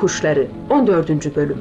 Kuşları 14. Bölüm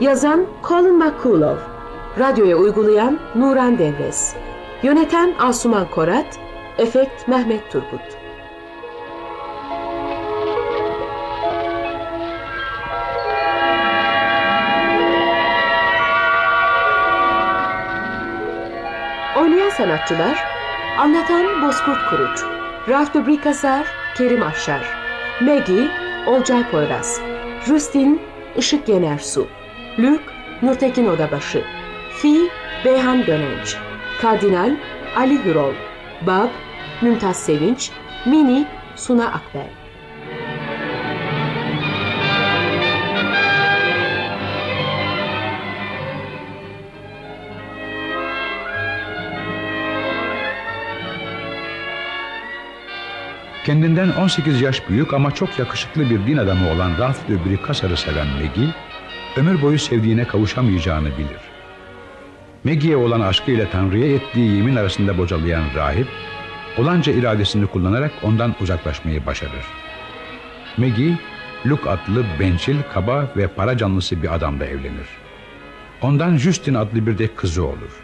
Yazan Colin McCullough Radyoya uygulayan Nuran Devres Yöneten Asuman Korat Efekt Mehmet Turgut sanatçılar Anlatan Bozkurt Kuruç Ralf Dubrikasar Kerim Afşar Maggie Olcay Poyraz Justin Işık Yener Su Luke Nurtekin Odabaşı Fi Beyhan Dönenç Kardinal Ali Hürol Bab Mümtaz Sevinç Mini Suna Akbel Kendinden 18 yaş büyük ama çok yakışıklı bir din adamı olan Ralph de Bricassar'ı seven Maggie, ömür boyu sevdiğine kavuşamayacağını bilir. Maggie'ye olan aşkıyla Tanrı'ya ettiği yemin arasında bocalayan rahip, olanca iradesini kullanarak ondan uzaklaşmayı başarır. Maggie, Luke adlı bencil, kaba ve para canlısı bir adamla evlenir. Ondan Justin adlı bir de kızı olur.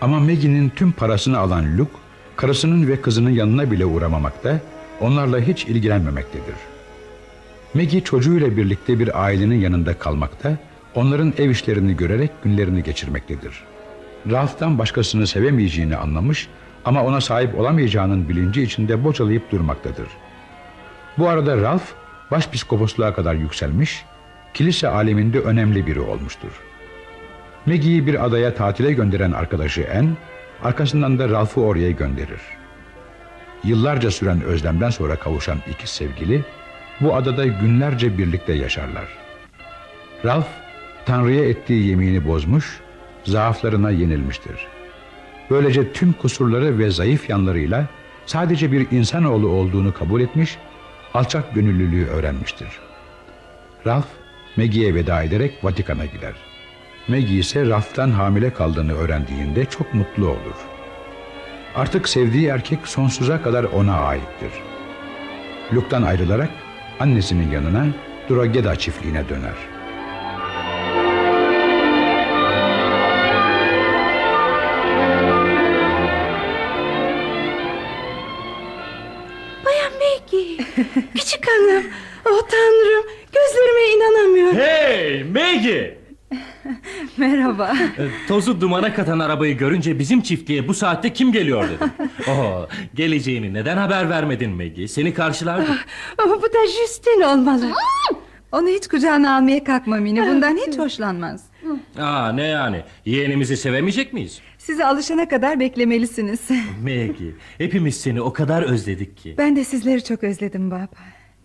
Ama Maggie'nin tüm parasını alan Luke, karısının ve kızının yanına bile uğramamakta, onlarla hiç ilgilenmemektedir. Maggie çocuğuyla birlikte bir ailenin yanında kalmakta, onların ev işlerini görerek günlerini geçirmektedir. Ralph'tan başkasını sevemeyeceğini anlamış ama ona sahip olamayacağının bilinci içinde bocalayıp durmaktadır. Bu arada Ralph başpiskoposluğa kadar yükselmiş, kilise aleminde önemli biri olmuştur. Maggie'yi bir adaya tatile gönderen arkadaşı Anne, arkasından da Ralph'ı oraya gönderir. Yıllarca süren özlemden sonra kavuşan iki sevgili bu adada günlerce birlikte yaşarlar. Ralph Tanrı'ya ettiği yemini bozmuş, zaaflarına yenilmiştir. Böylece tüm kusurları ve zayıf yanlarıyla sadece bir insanoğlu olduğunu kabul etmiş, alçak gönüllülüğü öğrenmiştir. Ralph Maggie'ye veda ederek Vatikan'a gider. Maggie ise Ralph'tan hamile kaldığını öğrendiğinde çok mutlu olur. Artık sevdiği erkek sonsuza kadar ona aittir. Luke'dan ayrılarak annesinin yanına Drogheda çiftliğine döner. Tozu dumana katan arabayı görünce bizim çiftliğe bu saatte kim geliyor dedim. Oh, geleceğini neden haber vermedin Maggie? Seni karşılardım. Ama bu da Justin olmalı. Onu hiç kucağına almaya kalkma Mini. Bundan hiç hoşlanmaz. Aa ne yani? Yeğenimizi sevemeyecek miyiz? Size alışana kadar beklemelisiniz. Maggie, hepimiz seni o kadar özledik ki. Ben de sizleri çok özledim baba.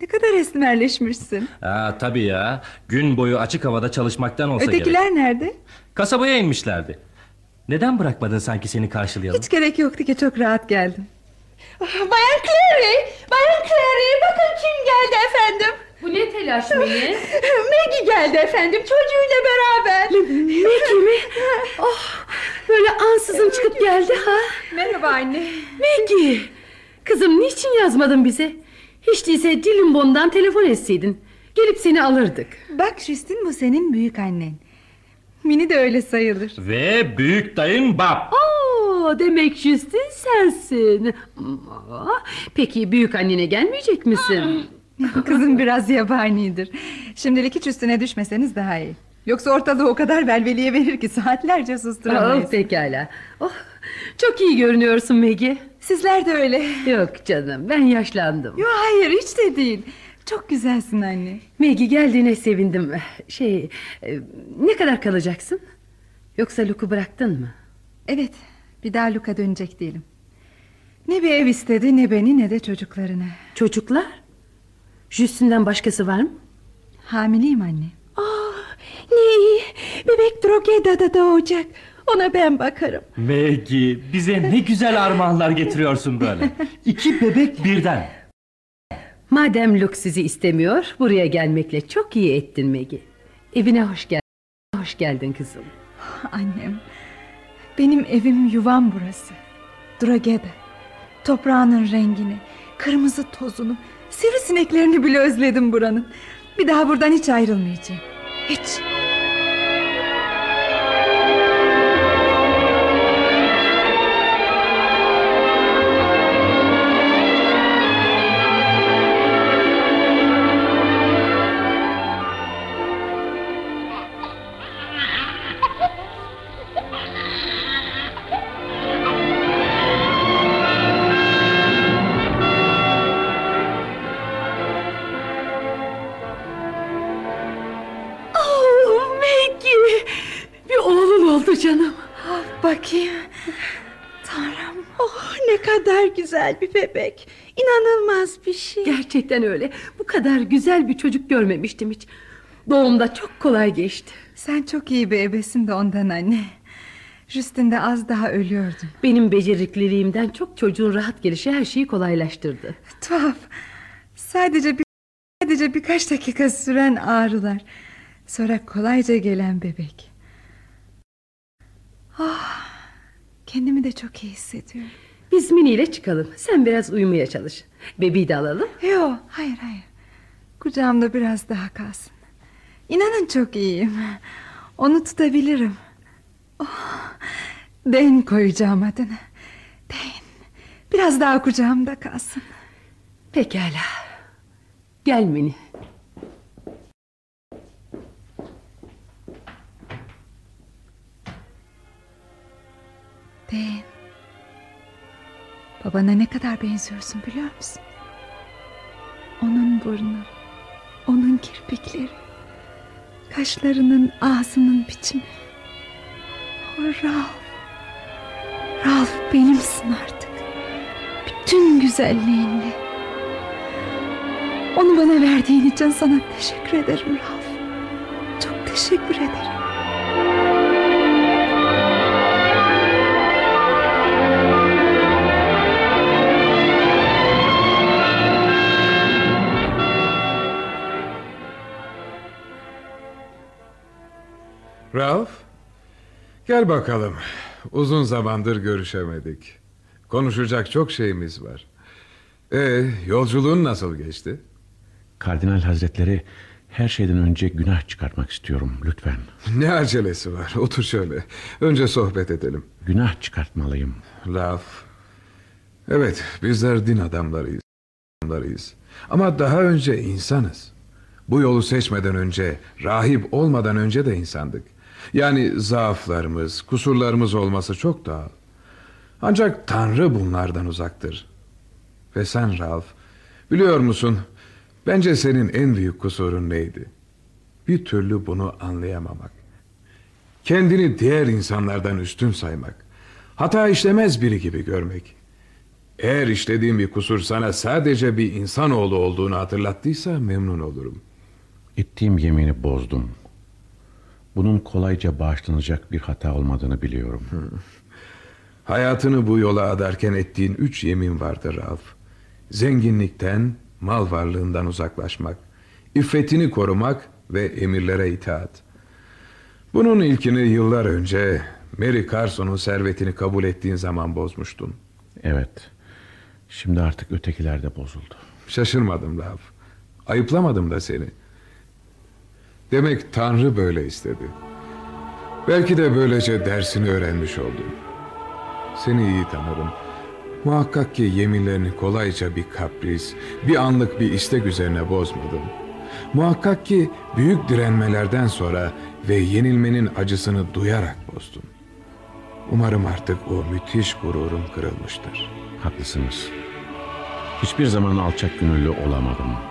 Ne kadar esmerleşmişsin. Aa tabii ya. Gün boyu açık havada çalışmaktan olsa Ötekiler gerek. nerede? Kasabaya inmişlerdi. Neden bırakmadın sanki seni karşılayalım? Hiç gerek yoktu ki çok rahat geldim. Bayan Clary, Bayan Clary bakın kim geldi efendim. Bu ne telaş Mini? Maggie geldi efendim çocuğuyla beraber. Maggie mi? Oh, böyle ansızın çıkıp geldi ha. Merhaba anne. Maggie. Kızım niçin yazmadın bize? Hiç değilse Dilimbon'dan telefon etseydin. Gelip seni alırdık. Bak Justin bu senin büyük annen. Mini de öyle sayılır. Ve büyük dayın Bab. Oo, demek Justin sensin. Aa, Peki büyük annene gelmeyecek misin? Kızım biraz yabanidir. Şimdilik hiç üstüne düşmeseniz daha iyi. Yoksa ortalığı o kadar velveliye verir ki saatlerce susturamayız. Oh, pekala. Oh, çok iyi görünüyorsun Maggie. Sizler de öyle. Yok canım ben yaşlandım. Yok hayır hiç de değil. Çok güzelsin anne. Maggie geldiğine sevindim. Şey e, ne kadar kalacaksın? Yoksa Luke'u bıraktın mı? Evet bir daha Luka dönecek değilim. Ne bir ev istedi ne beni ne de çocuklarını. Çocuklar? Justin'den başkası var mı? Hamileyim anne. Ah, ne iyi bebek Drogeda'da doğacak. Ona ben bakarım. Maggie bize ne güzel armağanlar getiriyorsun böyle. İki bebek birden. Madem Luke sizi istemiyor buraya gelmekle çok iyi ettin Maggie. Evine hoş geldin. Hoş geldin kızım. Annem Benim evim yuvam burası. Drogeda. Toprağının rengini, kırmızı tozunu, sivrisineklerini bile özledim buranın. Bir daha buradan hiç ayrılmayacağım. Hiç. Canım. Bakayım. Tanrım. Oh ne kadar güzel bir bebek. İnanılmaz bir şey. Gerçekten öyle. Bu kadar güzel bir çocuk görmemiştim hiç. Doğumda çok kolay geçti. Sen çok iyi bir ebesin de ondan anne. Justin'de az daha ölüyordum. Benim becerikliliğimden çok çocuğun rahat gelişi her şeyi kolaylaştırdı. Tuhaf. Sadece bir, sadece birkaç dakika süren ağrılar. Sonra kolayca gelen bebek. Ah, kendimi de çok iyi hissediyorum. Biz Mini ile çıkalım. Sen biraz uyumaya çalış. Bebeği de alalım. Yok, hayır hayır. Kucağımda biraz daha kalsın. İnanın çok iyiyim. Onu tutabilirim. Oh, Den koyacağım adını. Den. Biraz daha kucağımda kalsın. Pekala. Gel Mini. Den. Babana ne kadar benziyorsun biliyor musun? Onun burnu, onun kirpikleri, kaşlarının ağzının biçimi. O Ralph. Ralph benimsin artık. Bütün güzelliğinle. Onu bana verdiğin için sana teşekkür ederim Ralph. Çok teşekkür ederim. Ralph, gel bakalım. Uzun zamandır görüşemedik. Konuşacak çok şeyimiz var. Ee, yolculuğun nasıl geçti? Kardinal Hazretleri her şeyden önce günah çıkartmak istiyorum lütfen. Ne acelesi var? Otur şöyle. Önce sohbet edelim. Günah çıkartmalıyım. Ralph, evet bizler din adamlarıyız. adamlarıyız. Ama daha önce insanız. Bu yolu seçmeden önce, rahip olmadan önce de insandık. Yani zaaflarımız, kusurlarımız olması çok doğal. Ancak Tanrı bunlardan uzaktır. Ve sen Ralph, biliyor musun? Bence senin en büyük kusurun neydi? Bir türlü bunu anlayamamak. Kendini diğer insanlardan üstün saymak. Hata işlemez biri gibi görmek. Eğer işlediğim bir kusur sana sadece bir insanoğlu olduğunu hatırlattıysa memnun olurum. Ettiğim yemini bozdum. Bunun kolayca bağışlanacak bir hata olmadığını biliyorum. Hayatını bu yola adarken ettiğin üç yemin vardır Ralph. Zenginlikten, mal varlığından uzaklaşmak, iffetini korumak ve emirlere itaat. Bunun ilkini yıllar önce Mary Carson'un servetini kabul ettiğin zaman bozmuştun. Evet. Şimdi artık ötekiler de bozuldu. Şaşırmadım Ralph. Ayıplamadım da seni. Demek Tanrı böyle istedi. Belki de böylece dersini öğrenmiş oldun. Seni iyi tanırım. Muhakkak ki yeminlerini kolayca bir kapris, bir anlık bir istek üzerine bozmadın. Muhakkak ki büyük direnmelerden sonra ve yenilmenin acısını duyarak bozdun. Umarım artık o müthiş gururun kırılmıştır. Haklısınız. Hiçbir zaman alçak gönüllü olamadım.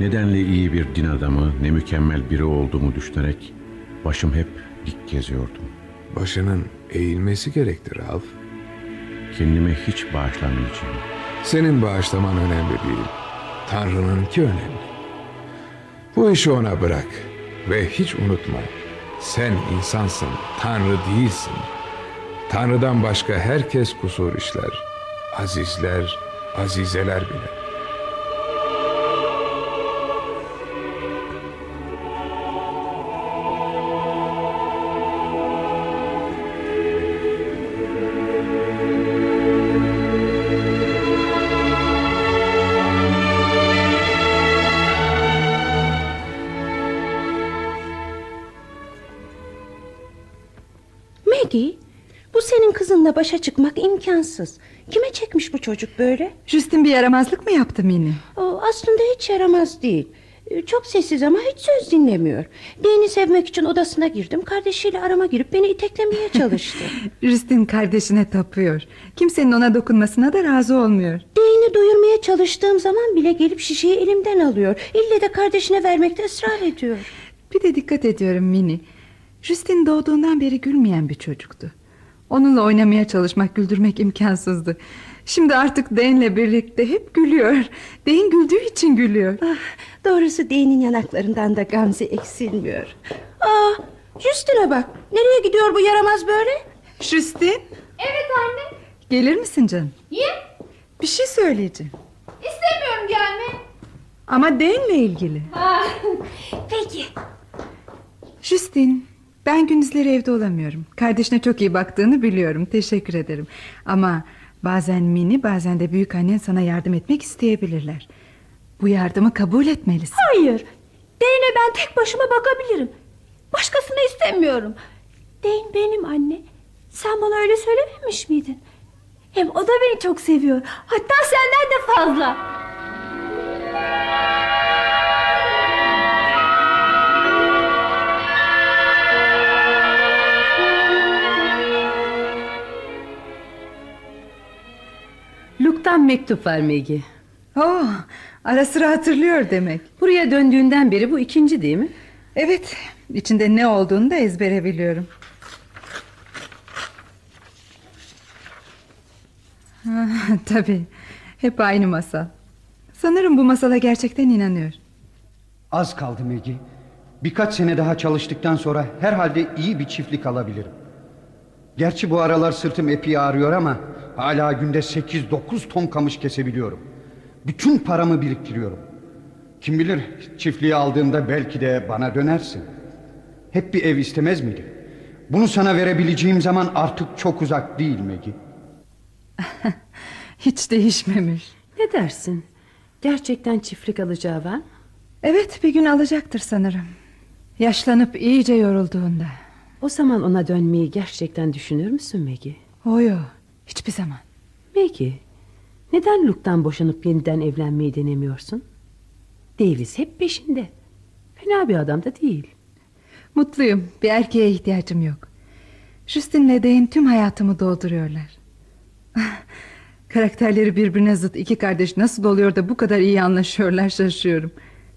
Nedenle iyi bir din adamı, ne mükemmel biri olduğumu düşünerek başım hep dik geziyordum. Başının eğilmesi gerektir Ralph. Kendime hiç bağışlamayacağım. Senin bağışlaman önemli değil. Tanrı'nınki önemli. Bu işi ona bırak ve hiç unutma. Sen insansın, Tanrı değilsin. Tanrı'dan başka herkes kusur işler. Azizler, azizeler bile. Maggie bu senin kızınla başa çıkmak imkansız. Kime çekmiş bu çocuk böyle? Justin bir yaramazlık mı yaptı Mini? O aslında hiç yaramaz değil. Ee, Çok sessiz ama hiç söz dinlemiyor. Dane'i sevmek için odasına girdim. Kardeşiyle arama girip beni iteklemeye çalıştı. Justin kardeşine tapıyor. Kimsenin ona dokunmasına da razı olmuyor. Dane'i doyurmaya çalıştığım zaman bile gelip şişeyi elimden alıyor. İlle de kardeşine vermekte ısrar ediyor. Bir de dikkat ediyorum Mini. Justin doğduğundan beri gülmeyen bir çocuktu. Onunla oynamaya çalışmak, güldürmek imkansızdı. Şimdi artık Dane'le birlikte hep gülüyor. Dane güldüğü için gülüyor. Ah, doğrusu Dane'in yanaklarından da gamze eksilmiyor. Aa, Justin'e bak. Nereye gidiyor bu yaramaz böyle? Justin, Evet anne. gelir misin canım? Niye? Bir şey söyleyeceğim. İstemiyorum gelme. Ama Dane'le ilgili. Ha, peki. Justin, ben gündüzleri evde olamıyorum. Kardeşine çok iyi baktığını biliyorum. Teşekkür ederim. Ama bazen Mini, bazen de büyük annen sana yardım etmek isteyebilirler. Bu yardımı kabul etmelisin. Hayır. Dane'e ben tek başıma bakabilirim. Başkasını istemiyorum. Dane benim anne. Sen bana öyle söylememiş miydin? Hem o da beni çok seviyor. Hatta senden de fazla. Luke'tan mektup var Maggie. Oh, ara sıra hatırlıyor demek. Buraya döndüğünden beri bu ikinci değil mi? Evet, içinde ne olduğunu da ezbere biliyorum. Ha, Tabii, hep aynı masal. Sanırım bu masala gerçekten inanıyor. Az kaldı Megi. Birkaç sene daha çalıştıktan sonra herhalde iyi bir çiftlik alabilirim. Gerçi bu aralar sırtım epey ağrıyor ama hala günde 8-9 ton kamış kesebiliyorum. Bütün paramı biriktiriyorum. Kim bilir çiftliği aldığımda belki de bana dönersin. Hep bir ev istemez miydin? Bunu sana verebileceğim zaman artık çok uzak değil Megi. Hiç değişmemiş. Ne dersin? Gerçekten çiftlik alacağı var mı? Evet, bir gün alacaktır sanırım. Yaşlanıp iyice yorulduğunda. O zaman ona dönmeyi gerçekten düşünür müsün Maggie? Oyo, hiçbir zaman. Maggie, neden Luke'dan boşanıp yeniden evlenmeyi denemiyorsun? Davis hep peşinde. Fena bir adam da değil. Mutluyum, bir erkeğe ihtiyacım yok. Justin'le Dane tüm hayatımı dolduruyorlar. Karakterleri birbirine zıt iki kardeş nasıl oluyor da bu kadar iyi anlaşıyorlar şaşıyorum.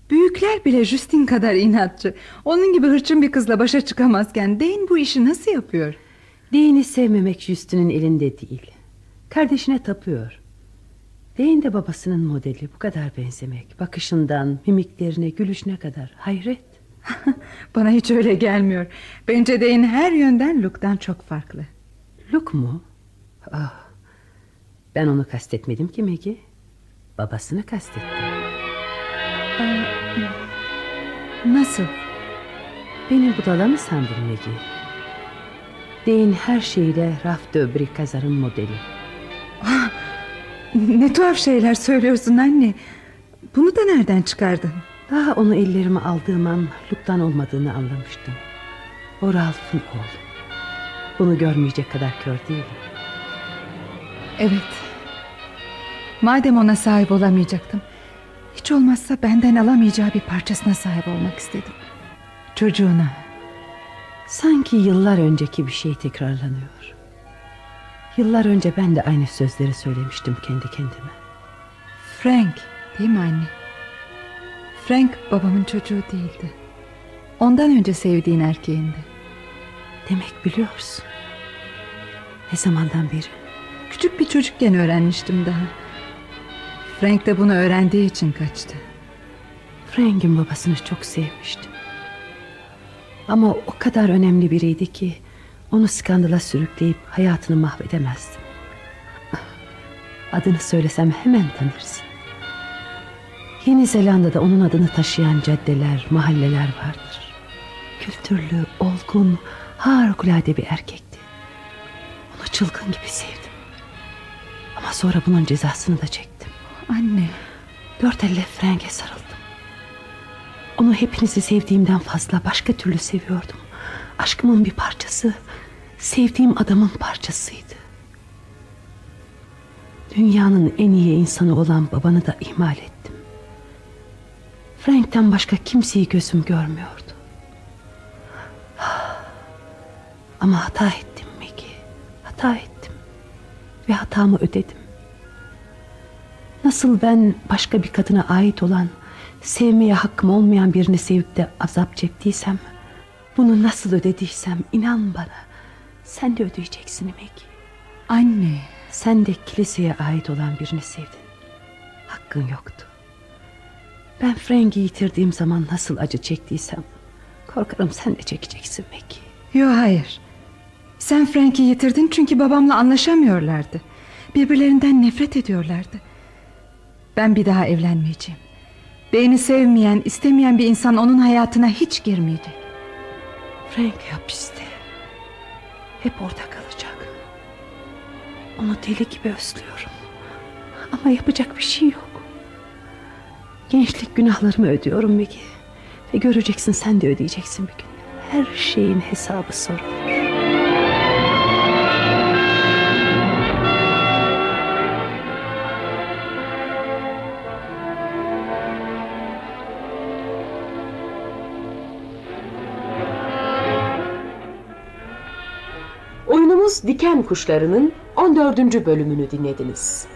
Büyükler bile Justin kadar inatçı. Onun gibi hırçın bir kızla başa çıkamazken Dane bu işi nasıl yapıyor? Dane'i sevmemek Justin'in elinde değil. Kardeşine tapıyor. Dane de babasının modeli bu kadar benzemek. Bakışından, mimiklerine, gülüşüne kadar. Hayret. Bana hiç öyle gelmiyor. Bence Dane her yönden Luke'dan çok farklı. Luke mu? Ah, ben onu kastetmedim ki Maggie. Babasını kastettim. Nasıl? Beni budala mı sandın Maggie? Dane her şeyle Raf de Bricazar'ın modeli. Ne tuhaf şeyler söylüyorsun anne. Bunu da nereden çıkardın? Daha onu ellerime aldığım an Luke'dan olmadığını anlamıştım. O Ralph'ın oğlu. Bunu görmeyecek kadar kör değilim. Evet. Madem ona sahip olamayacaktım. Hiç olmazsa benden alamayacağı bir parçasına sahip olmak istedim. Çocuğuna. Sanki yıllar önceki bir şey tekrarlanıyor. Yıllar önce ben de aynı sözleri söylemiştim kendi kendime. Frank değil mi anne? Frank babamın çocuğu değildi. Ondan önce sevdiğin erkeğindi. Demek biliyorsun. Ne zamandan beri? Küçük bir çocukken öğrenmiştim daha. Frank de bunu öğrendiği için kaçtı. Frank'in babasını çok sevmiştim. Ama o kadar önemli biriydi ki onu skandala sürükleyip hayatını mahvedemezdim. Adını söylesem hemen tanırsın. Yeni Zelanda'da onun adını taşıyan caddeler, mahalleler vardır. Kültürlü, olgun, harikulade bir erkekti. Onu çılgın gibi sevdim. Ama sonra bunun cezasını da çektim. Anne. Dört elle Frank'e sarıldım. Onu hepinizi sevdiğimden fazla başka türlü seviyordum. Aşkımın bir parçası. sevdiğim adamın parçasıydı. Dünyanın en iyi insanı olan babanı da ihmal ettim. Frank'ten başka kimseyi gözüm görmüyordu. Ama hata ettim Maggie. Hata ettim. Ve hatamı ödedim. Nasıl ben başka bir kadına ait olan, sevmeye hakkım olmayan birini sevip de azap çektiysem, bunu nasıl ödediysem inan bana, sen de ödeyeceksin Maggie. Anne. Sen de kiliseye ait olan birini sevdin. Hakkın yoktu. Ben Frank'i yitirdiğim zaman nasıl acı çektiysem... ...korkarım sen de çekeceksin Maggie. Yok hayır. Sen Frank'i yitirdin çünkü babamla anlaşamıyorlardı. Birbirlerinden nefret ediyorlardı. Ben bir daha evlenmeyeceğim. Beni sevmeyen, istemeyen bir insan onun hayatına hiç girmeyecek. Frank hapiste. Hep orada kalacak. Onu deli gibi özlüyorum. Ama yapacak bir şey yok. Gençlik günahlarımı ödüyorum Maggie. Ve göreceksin sen de ödeyeceksin bir gün. Her şeyin hesabı sorulur. Oyunumuz Diken Kuşları'nın 14. bölümünü dinlediniz.